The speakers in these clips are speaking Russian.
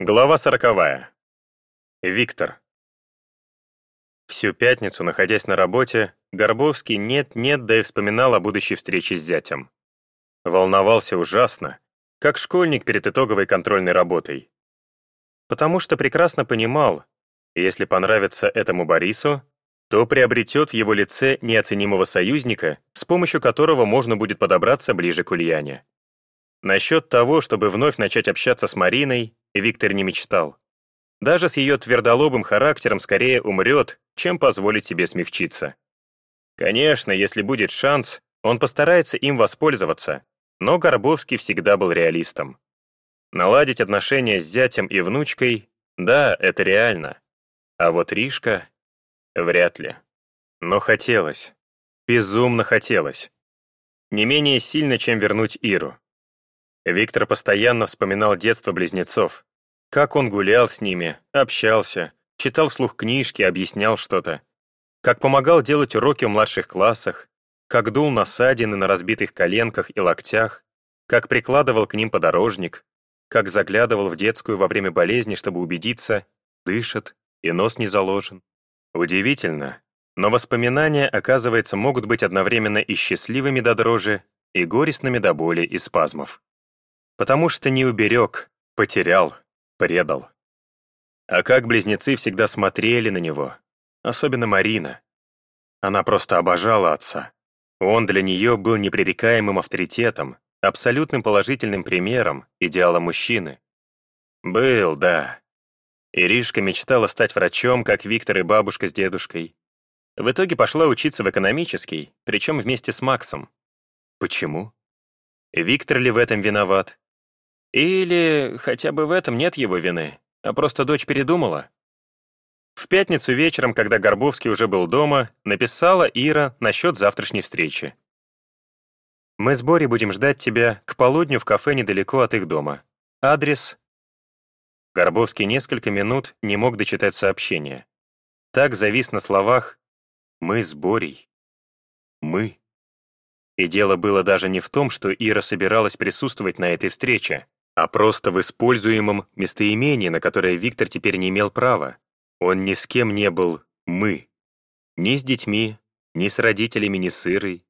Глава сороковая. Виктор. Всю пятницу, находясь на работе, Горбовский нет-нет, да и вспоминал о будущей встрече с зятем. Волновался ужасно, как школьник перед итоговой контрольной работой. Потому что прекрасно понимал, если понравится этому Борису, то приобретет в его лице неоценимого союзника, с помощью которого можно будет подобраться ближе к Ульяне. Насчет того, чтобы вновь начать общаться с Мариной, Виктор не мечтал. Даже с ее твердолобым характером скорее умрет, чем позволить себе смягчиться. Конечно, если будет шанс, он постарается им воспользоваться, но Горбовский всегда был реалистом. Наладить отношения с зятем и внучкой — да, это реально. А вот Ришка — вряд ли. Но хотелось. Безумно хотелось. Не менее сильно, чем вернуть Иру. Виктор постоянно вспоминал детство близнецов. Как он гулял с ними, общался, читал вслух книжки, объяснял что-то. Как помогал делать уроки в младших классах, как дул на ссадины на разбитых коленках и локтях, как прикладывал к ним подорожник, как заглядывал в детскую во время болезни, чтобы убедиться, дышит и нос не заложен. Удивительно, но воспоминания, оказывается, могут быть одновременно и счастливыми до дрожи, и горестными до боли и спазмов. Потому что не уберег, потерял, предал. А как близнецы всегда смотрели на него, особенно Марина. Она просто обожала отца. Он для нее был непререкаемым авторитетом, абсолютным положительным примером, идеалом мужчины. Был, да. Иришка мечтала стать врачом, как Виктор и бабушка с дедушкой. В итоге пошла учиться в экономический, причем вместе с Максом. Почему? Виктор ли в этом виноват? Или хотя бы в этом нет его вины, а просто дочь передумала. В пятницу вечером, когда Горбовский уже был дома, написала Ира насчет завтрашней встречи. «Мы с Борей будем ждать тебя к полудню в кафе недалеко от их дома. Адрес...» Горбовский несколько минут не мог дочитать сообщение. Так завис на словах «Мы с Борей». «Мы». И дело было даже не в том, что Ира собиралась присутствовать на этой встрече а просто в используемом местоимении, на которое Виктор теперь не имел права. Он ни с кем не был «мы». Ни с детьми, ни с родителями, ни с Ирой.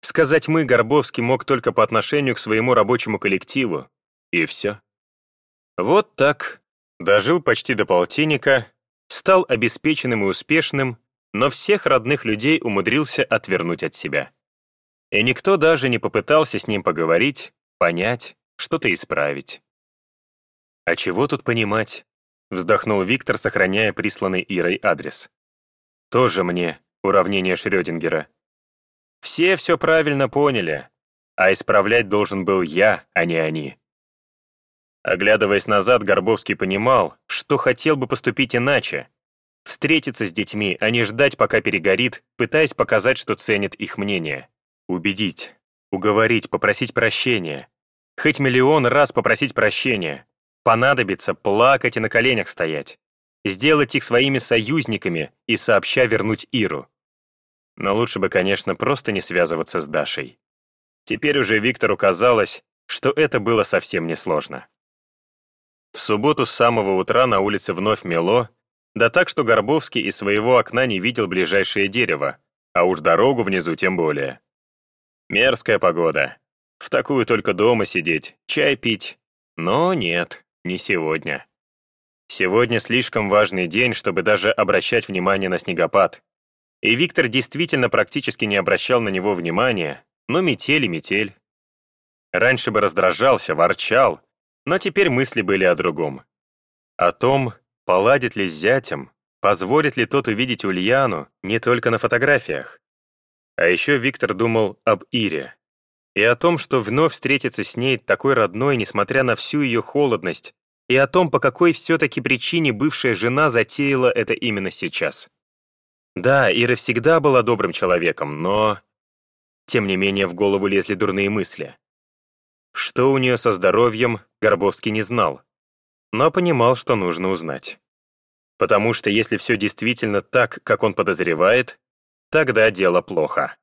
Сказать «мы» Горбовский мог только по отношению к своему рабочему коллективу. И все. Вот так. Дожил почти до полтинника, стал обеспеченным и успешным, но всех родных людей умудрился отвернуть от себя. И никто даже не попытался с ним поговорить, понять, что-то исправить. «А чего тут понимать?» — вздохнул Виктор, сохраняя присланный Ирой адрес. «Тоже мне уравнение Шрёдингера. Все все правильно поняли, а исправлять должен был я, а не они». Оглядываясь назад, Горбовский понимал, что хотел бы поступить иначе. Встретиться с детьми, а не ждать, пока перегорит, пытаясь показать, что ценит их мнение. Убедить, уговорить, попросить прощения, Хоть миллион раз попросить прощения. Понадобится плакать и на коленях стоять. Сделать их своими союзниками и сообща вернуть Иру. Но лучше бы, конечно, просто не связываться с Дашей. Теперь уже Виктору казалось, что это было совсем несложно. В субботу с самого утра на улице вновь мело, да так, что Горбовский из своего окна не видел ближайшее дерево, а уж дорогу внизу тем более. Мерзкая погода, в такую только дома сидеть, чай пить. Но нет, не сегодня. Сегодня слишком важный день, чтобы даже обращать внимание на снегопад. И Виктор действительно практически не обращал на него внимания, но метель и метель. Раньше бы раздражался, ворчал, но теперь мысли были о другом. О том, поладит ли с зятем, позволит ли тот увидеть Ульяну не только на фотографиях. А еще Виктор думал об Ире и о том, что вновь встретиться с ней такой родной, несмотря на всю ее холодность, и о том, по какой все-таки причине бывшая жена затеяла это именно сейчас. Да, Ира всегда была добрым человеком, но... Тем не менее, в голову лезли дурные мысли. Что у нее со здоровьем, Горбовский не знал, но понимал, что нужно узнать. Потому что если все действительно так, как он подозревает, тогда дело плохо.